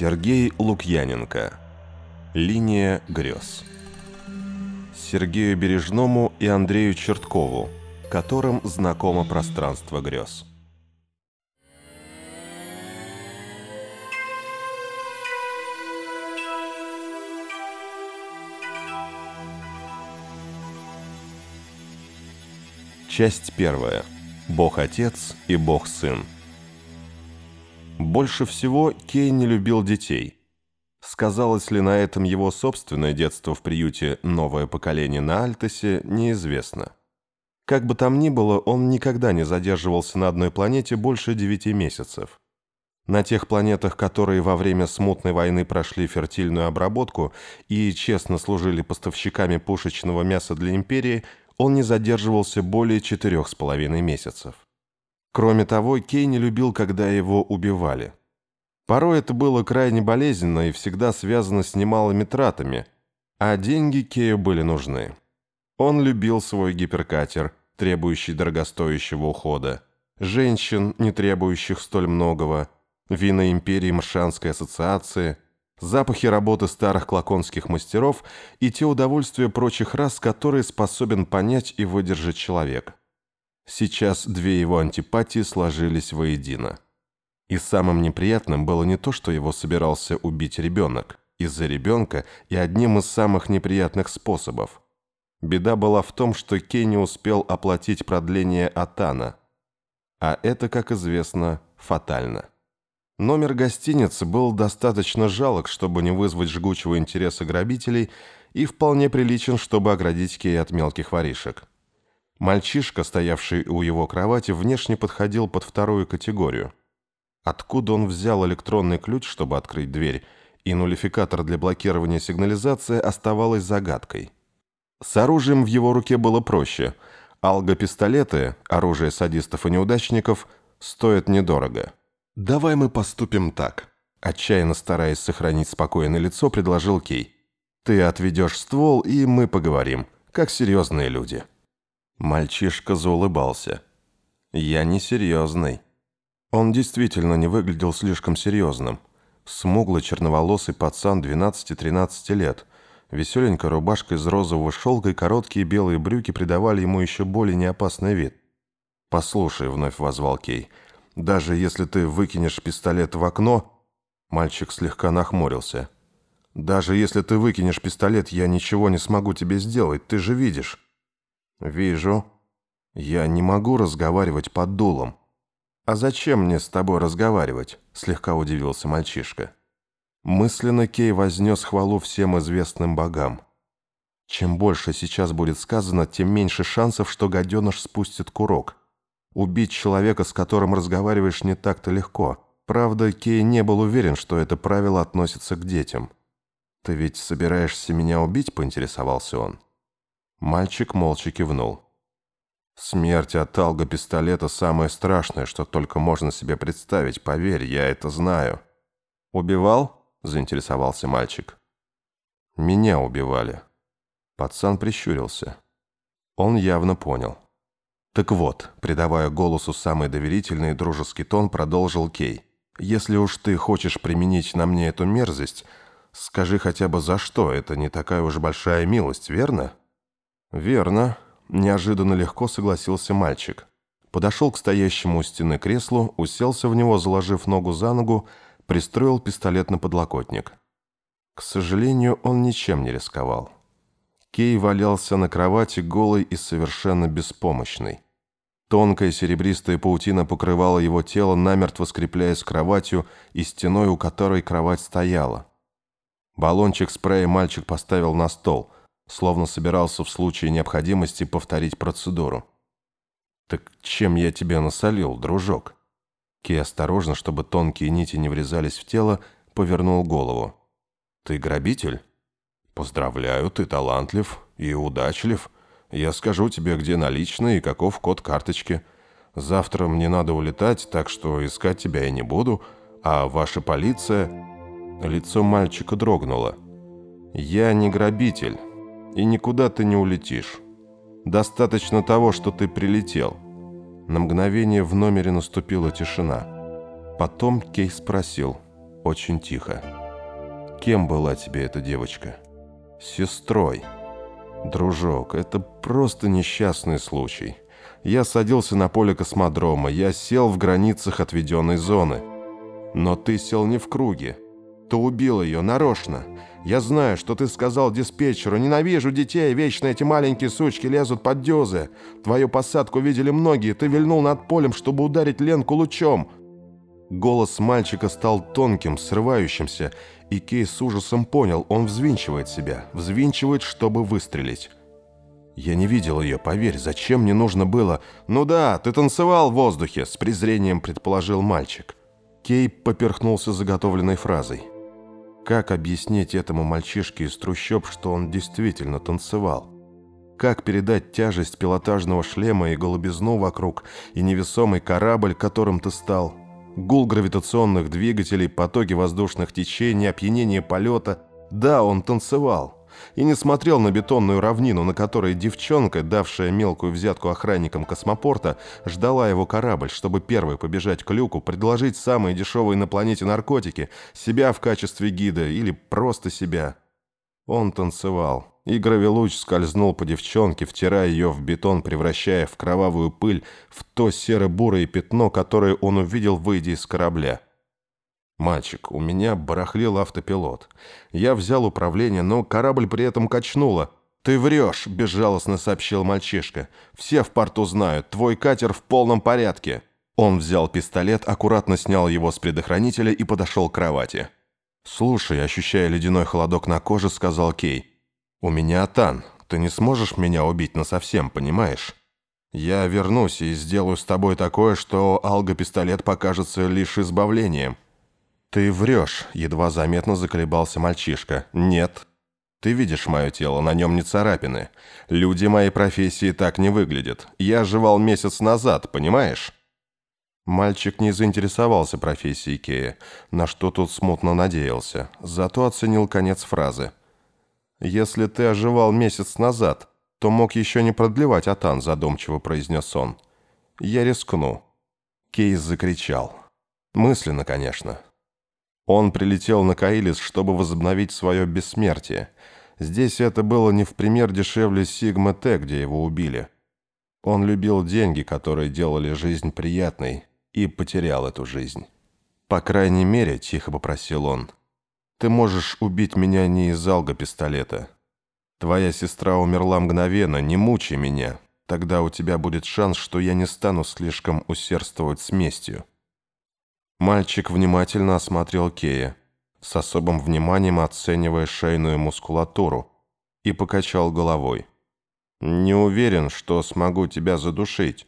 Сергей Лукьяненко. Линия грез. Сергею Бережному и Андрею Черткову, которым знакомо пространство грез. Часть первая. Бог-Отец и Бог-Сын. Больше всего Кей не любил детей. Сказалось ли на этом его собственное детство в приюте «Новое поколение» на Альтосе, неизвестно. Как бы там ни было, он никогда не задерживался на одной планете больше девяти месяцев. На тех планетах, которые во время смутной войны прошли фертильную обработку и честно служили поставщиками пушечного мяса для империи, он не задерживался более четырех с половиной месяцев. Кроме того, Кей не любил, когда его убивали. Порой это было крайне болезненно и всегда связано с немалыми тратами, а деньги Кею были нужны. Он любил свой гиперкатер, требующий дорогостоящего ухода, женщин, не требующих столь многого, вина империи Маршанской ассоциации, запахи работы старых клаконских мастеров и те удовольствия прочих рас, которые способен понять и выдержать человек. Сейчас две его антипатии сложились воедино. И самым неприятным было не то, что его собирался убить ребенок. Из-за ребенка и одним из самых неприятных способов. Беда была в том, что Кей не успел оплатить продление Атана. А это, как известно, фатально. Номер гостиницы был достаточно жалок, чтобы не вызвать жгучего интереса грабителей, и вполне приличен, чтобы оградить Кей от мелких воришек. Мальчишка, стоявший у его кровати, внешне подходил под вторую категорию. Откуда он взял электронный ключ, чтобы открыть дверь, и нулификатор для блокирования сигнализации оставалось загадкой. С оружием в его руке было проще. Алго-пистолеты, оружие садистов и неудачников, стоят недорого. «Давай мы поступим так», – отчаянно стараясь сохранить спокойное лицо, предложил Кей. «Ты отведешь ствол, и мы поговорим, как серьезные люди». Мальчишка заулыбался. «Я не серьезный». Он действительно не выглядел слишком серьезным. Смуглый черноволосый пацан 12-13 лет. Веселенькая рубашка из розового шелка и короткие белые брюки придавали ему еще более неопасный вид. «Послушай», — вновь возвал Кей, — «даже если ты выкинешь пистолет в окно...» Мальчик слегка нахмурился. «Даже если ты выкинешь пистолет, я ничего не смогу тебе сделать, ты же видишь». «Вижу. Я не могу разговаривать под дулом». «А зачем мне с тобой разговаривать?» – слегка удивился мальчишка. Мысленно Кей вознес хвалу всем известным богам. Чем больше сейчас будет сказано, тем меньше шансов, что гаденыш спустит курок. Убить человека, с которым разговариваешь, не так-то легко. Правда, Кей не был уверен, что это правило относится к детям. «Ты ведь собираешься меня убить?» – поинтересовался он. Мальчик молча кивнул. «Смерть от алго-пистолета самое страшное, что только можно себе представить, поверь, я это знаю». «Убивал?» – заинтересовался мальчик. «Меня убивали». Пацан прищурился. Он явно понял. «Так вот», – придавая голосу самый доверительный и дружеский тон, продолжил Кей. «Если уж ты хочешь применить на мне эту мерзость, скажи хотя бы за что, это не такая уж большая милость, верно?» «Верно», – неожиданно легко согласился мальчик. Подошел к стоящему у стены креслу, уселся в него, заложив ногу за ногу, пристроил пистолет на подлокотник. К сожалению, он ничем не рисковал. Кей валялся на кровати голый и совершенно беспомощный. Тонкая серебристая паутина покрывала его тело, намертво скрепляясь кроватью и стеной, у которой кровать стояла. Баллончик спрея мальчик поставил на стол – словно собирался в случае необходимости повторить процедуру. «Так чем я тебя насолил, дружок?» Ки осторожно, чтобы тонкие нити не врезались в тело, повернул голову. «Ты грабитель?» «Поздравляю, ты талантлив и удачлив. Я скажу тебе, где наличные и каков код карточки. Завтра мне надо улетать, так что искать тебя я не буду, а ваша полиция...» Лицо мальчика дрогнуло. «Я не грабитель, и никуда ты не улетишь. Достаточно того, что ты прилетел». На мгновение в номере наступила тишина. Потом Кей спросил, очень тихо. «Кем была тебе эта девочка?» «Сестрой». «Дружок, это просто несчастный случай. Я садился на поле космодрома, я сел в границах отведенной зоны. Но ты сел не в круге. Ты убил ее нарочно. Я знаю, что ты сказал диспетчеру. Ненавижу детей, вечно эти маленькие сучки лезут под дёзы. Твою посадку видели многие. Ты вильнул над полем, чтобы ударить Ленку лучом. Голос мальчика стал тонким, срывающимся, и Кей с ужасом понял, он взвинчивает себя, взвинчивает, чтобы выстрелить. «Я не видел ее, поверь, зачем мне нужно было...» «Ну да, ты танцевал в воздухе», — с презрением предположил мальчик. Кей поперхнулся заготовленной фразой. Как объяснить этому мальчишке из трущоб, что он действительно танцевал? Как передать тяжесть пилотажного шлема и голубизну вокруг, и невесомый корабль, которым ты стал? Гул гравитационных двигателей, потоки воздушных течений, опьянение полета. Да, он танцевал и не смотрел на бетонную равнину, на которой девчонка, давшая мелкую взятку охранникам космопорта, ждала его корабль, чтобы первой побежать к люку, предложить самые дешевые на планете наркотики, себя в качестве гида или просто себя. Он танцевал, и гравилуч скользнул по девчонке, втирая ее в бетон, превращая в кровавую пыль в то серо-бурое пятно, которое он увидел, выйдя из корабля. «Мальчик, у меня барахлил автопилот. Я взял управление, но корабль при этом качнуло. Ты врешь», – безжалостно сообщил мальчишка. «Все в порту знают, твой катер в полном порядке». Он взял пистолет, аккуратно снял его с предохранителя и подошел к кровати. «Слушай, ощущая ледяной холодок на коже, сказал Кей. У меня Атан. Ты не сможешь меня убить насовсем, понимаешь? Я вернусь и сделаю с тобой такое, что алго-пистолет покажется лишь избавлением». «Ты врешь», — едва заметно заколебался мальчишка. «Нет». «Ты видишь мое тело, на нем не царапины. Люди моей профессии так не выглядят. Я оживал месяц назад, понимаешь?» Мальчик не заинтересовался профессией Кея, на что тут смутно надеялся, зато оценил конец фразы. «Если ты оживал месяц назад, то мог еще не продлевать Атан», задумчиво произнес он. «Я рискну». Кейс закричал. Мысленно, конечно. Он прилетел на Каилис, чтобы возобновить свое бессмертие. Здесь это было не в пример дешевле Сигма Т, где его убили. Он любил деньги, которые делали жизнь приятной, и потерял эту жизнь. «По крайней мере», — тихо попросил он, — «ты можешь убить меня не из алга пистолета. Твоя сестра умерла мгновенно, не мучай меня. Тогда у тебя будет шанс, что я не стану слишком усердствовать с местью». Мальчик внимательно осмотрел Кея, с особым вниманием оценивая шейную мускулатуру, и покачал головой. «Не уверен, что смогу тебя задушить.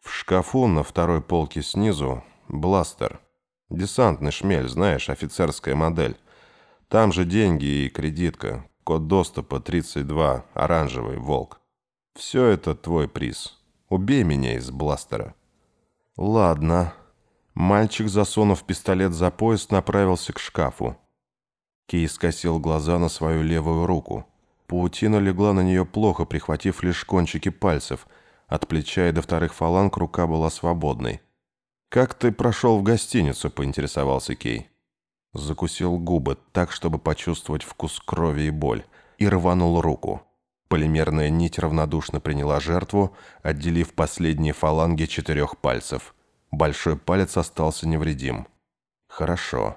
В шкафу на второй полке снизу бластер. Десантный шмель, знаешь, офицерская модель. Там же деньги и кредитка. Код доступа 32, оранжевый, волк. Все это твой приз. Убей меня из бластера». «Ладно», Мальчик, засунув пистолет за пояс, направился к шкафу. Кей скосил глаза на свою левую руку. Паутина легла на нее плохо, прихватив лишь кончики пальцев. От плеча и до вторых фаланг рука была свободной. «Как ты прошел в гостиницу?» – поинтересовался Кей. Закусил губы так, чтобы почувствовать вкус крови и боль, и рванул руку. Полимерная нить равнодушно приняла жертву, отделив последние фаланги четырех пальцев – Большой палец остался невредим. «Хорошо».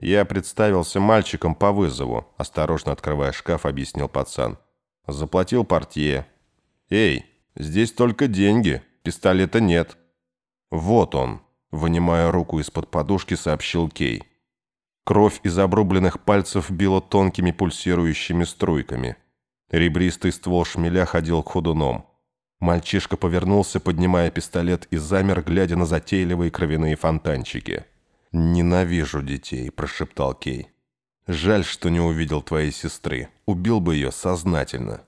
«Я представился мальчиком по вызову», – осторожно открывая шкаф, объяснил пацан. «Заплатил портье». «Эй, здесь только деньги, пистолета нет». «Вот он», – вынимая руку из-под подушки, сообщил Кей. Кровь из обрубленных пальцев била тонкими пульсирующими струйками. Ребристый ствол шмеля ходил ходуном. Мальчишка повернулся, поднимая пистолет, и замер, глядя на затейливые кровяные фонтанчики. «Ненавижу детей», – прошептал Кей. «Жаль, что не увидел твоей сестры. Убил бы ее сознательно».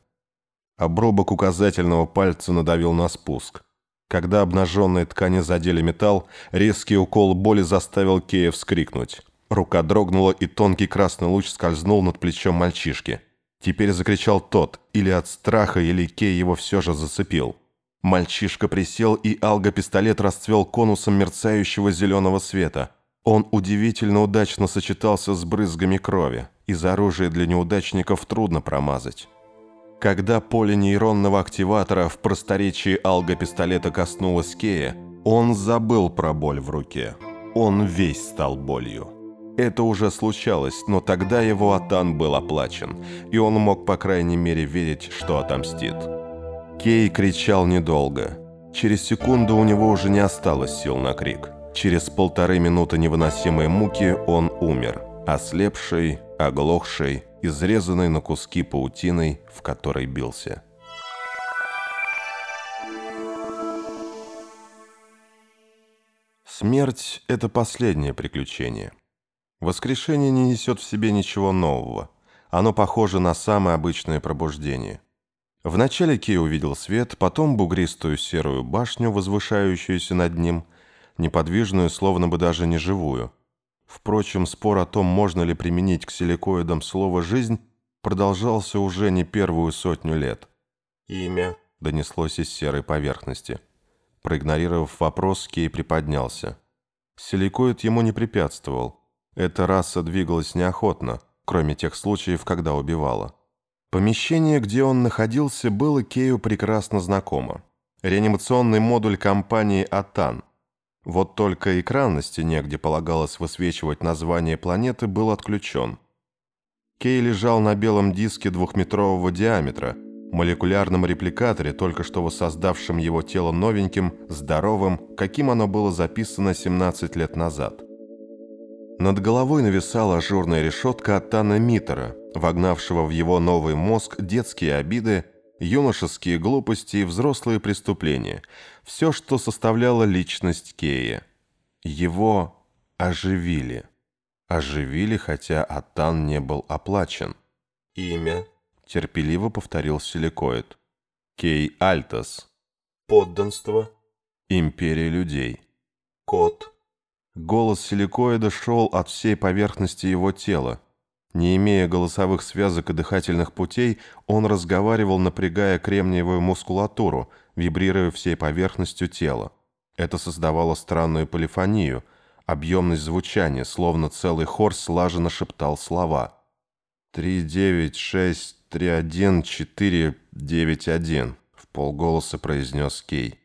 Обрубок указательного пальца надавил на спуск. Когда обнаженные ткани задели металл, резкий укол боли заставил Кея вскрикнуть. Рука дрогнула, и тонкий красный луч скользнул над плечом мальчишки – Теперь закричал тот, или от страха, или Кей его все же зацепил. Мальчишка присел, и алго-пистолет расцвел конусом мерцающего зеленого света. Он удивительно удачно сочетался с брызгами крови. Из оружия для неудачников трудно промазать. Когда поле нейронного активатора в просторечии алго-пистолета коснулось Кея, он забыл про боль в руке. Он весь стал болью. Это уже случалось, но тогда его Атан был оплачен, и он мог, по крайней мере, верить, что отомстит. Кей кричал недолго. Через секунду у него уже не осталось сил на крик. Через полторы минуты невыносимой муки он умер, ослепший, оглохший, изрезанный на куски паутиной, в которой бился. Смерть – это последнее приключение. Воскрешение не несет в себе ничего нового. Оно похоже на самое обычное пробуждение. Вначале Кей увидел свет, потом бугристую серую башню, возвышающуюся над ним, неподвижную, словно бы даже не живую. Впрочем, спор о том, можно ли применить к силикоидам слово «жизнь», продолжался уже не первую сотню лет. «Имя?» – донеслось из серой поверхности. Проигнорировав вопрос, Кей приподнялся. Силикоид ему не препятствовал. Эта раса двигалась неохотно, кроме тех случаев, когда убивала. Помещение, где он находился, было Кею прекрасно знакомо. Реанимационный модуль компании «Атан». Вот только экран на стене, где полагалось высвечивать название планеты, был отключен. Кей лежал на белом диске двухметрового диаметра – молекулярном репликаторе, только что воссоздавшем его тело новеньким, здоровым, каким оно было записано 17 лет назад. Над головой нависала ажурная решетка от Тана Митера, вогнавшего в его новый мозг детские обиды, юношеские глупости и взрослые преступления, все, что составляло личность Кея. Его оживили. Оживили, хотя Атан не был оплачен. Имя терпеливо повторил силикоид. Кей Альтас. Подданство. Империя людей. Код. Голос силикоида шел от всей поверхности его тела. Не имея голосовых связок и дыхательных путей, он разговаривал, напрягая кремниевую мускулатуру, вибрируя всей поверхностью тела. Это создавало странную полифонию, объемность звучания, словно целый хор слаженно шептал слова. «Три, девять, шесть, 31491», — в полголоса произнес Кей.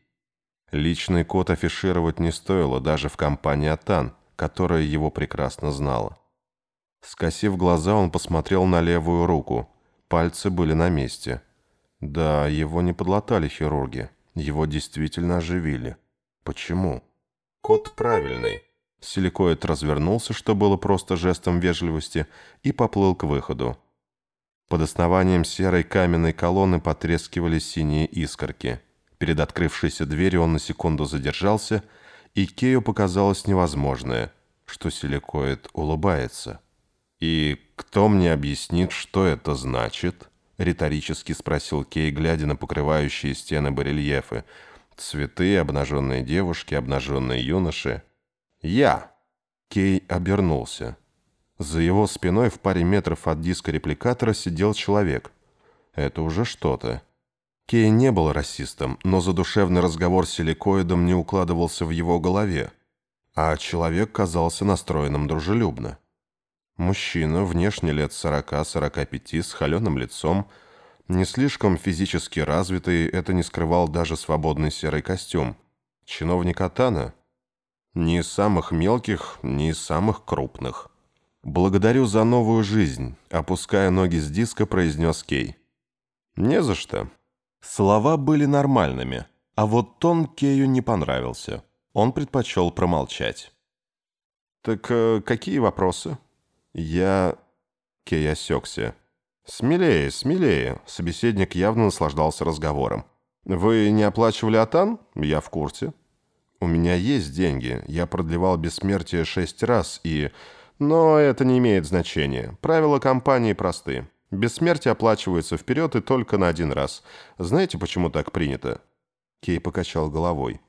Личный код афишировать не стоило даже в компании «Атан», которая его прекрасно знала. Скосив глаза, он посмотрел на левую руку. Пальцы были на месте. Да, его не подлатали хирурги. Его действительно оживили. Почему? Код правильный. Силикоид развернулся, что было просто жестом вежливости, и поплыл к выходу. Под основанием серой каменной колонны потрескивали синие искорки. Перед открывшейся дверью он на секунду задержался, и Кею показалось невозможное, что силикоид улыбается. «И кто мне объяснит, что это значит?» — риторически спросил Кей, глядя на покрывающие стены барельефы. Цветы, обнаженные девушки, обнаженные юноши. «Я!» Кей обернулся. За его спиной в паре метров от диска репликатора сидел человек. Это уже что-то. Кей не был расистом, но задушевный разговор с силикоидом не укладывался в его голове, а человек казался настроенным дружелюбно. Мужчина, внешне лет 40-45, с холеным лицом, не слишком физически развитый, это не скрывал даже свободный серый костюм. Чиновник Атана? Ни из самых мелких, ни из самых крупных. «Благодарю за новую жизнь», — опуская ноги с диска, произнес Кей. «Не за что». Слова были нормальными, а вот тон Кею не понравился. Он предпочел промолчать. «Так э, какие вопросы?» «Я...» Кей осекся. «Смелее, смелее», — собеседник явно наслаждался разговором. «Вы не оплачивали Атан? Я в курсе». «У меня есть деньги. Я продлевал бессмертие шесть раз и...» Но это не имеет значения. Правила компании просты. Бессмертие оплачивается вперед и только на один раз. Знаете, почему так принято?» Кей покачал головой.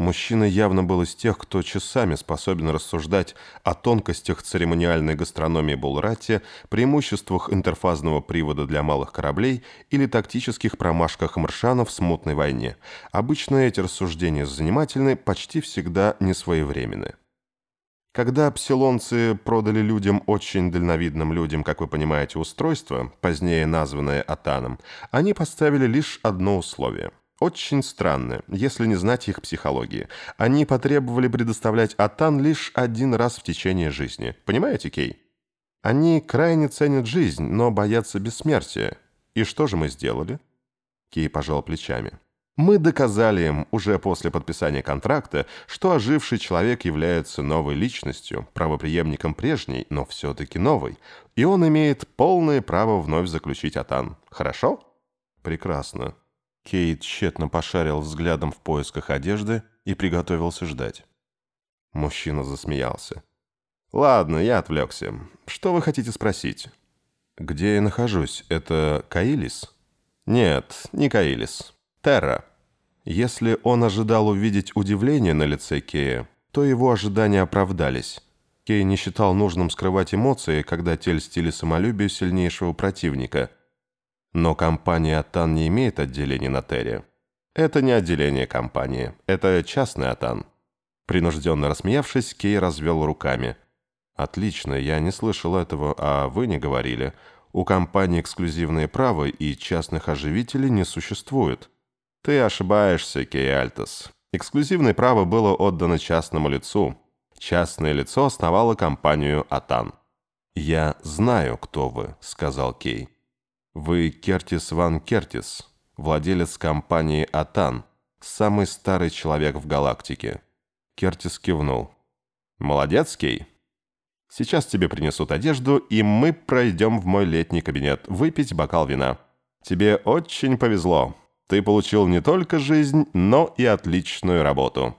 Мужчина явно был из тех, кто часами способен рассуждать о тонкостях церемониальной гастрономии Булрати, преимуществах интерфазного привода для малых кораблей или тактических промашках маршанов в смутной войне. Обычно эти рассуждения занимательны, почти всегда несвоевременны. Когда псилонцы продали людям, очень дальновидным людям, как вы понимаете, устройство, позднее названное Атаном, они поставили лишь одно условие. Очень странное, если не знать их психологии. Они потребовали предоставлять Атан лишь один раз в течение жизни. Понимаете, Кей? Они крайне ценят жизнь, но боятся бессмертия. И что же мы сделали? Кей пожал плечами. Мы доказали им уже после подписания контракта, что оживший человек является новой личностью, правопреемником прежней, но все-таки новой, и он имеет полное право вновь заключить Атан. Хорошо? Прекрасно. Кейт тщетно пошарил взглядом в поисках одежды и приготовился ждать. Мужчина засмеялся. «Ладно, я отвлекся. Что вы хотите спросить?» «Где я нахожусь? Это Каилис?» «Нет, не Каилис. Терра». Если он ожидал увидеть удивление на лице Кея, то его ожидания оправдались. Кей не считал нужным скрывать эмоции, когда те льстили самолюбию сильнейшего противника. Но компания «Атан» не имеет отделения на Терре. Это не отделение компании, это частный «Атан». Принужденно рассмеявшись, Кей развел руками – «Отлично, я не слышал этого, а вы не говорили. У компании эксклюзивные права и частных оживителей не существует». «Ты ошибаешься, Кей Альтос. Эксклюзивное право было отдано частному лицу. Частное лицо основало компанию «Атан». «Я знаю, кто вы», — сказал Кей. «Вы Кертис Ван Кертис, владелец компании «Атан», самый старый человек в галактике». Кертис кивнул. «Молодец, Кей. Сейчас тебе принесут одежду, и мы пройдем в мой летний кабинет выпить бокал вина. Тебе очень повезло. Ты получил не только жизнь, но и отличную работу».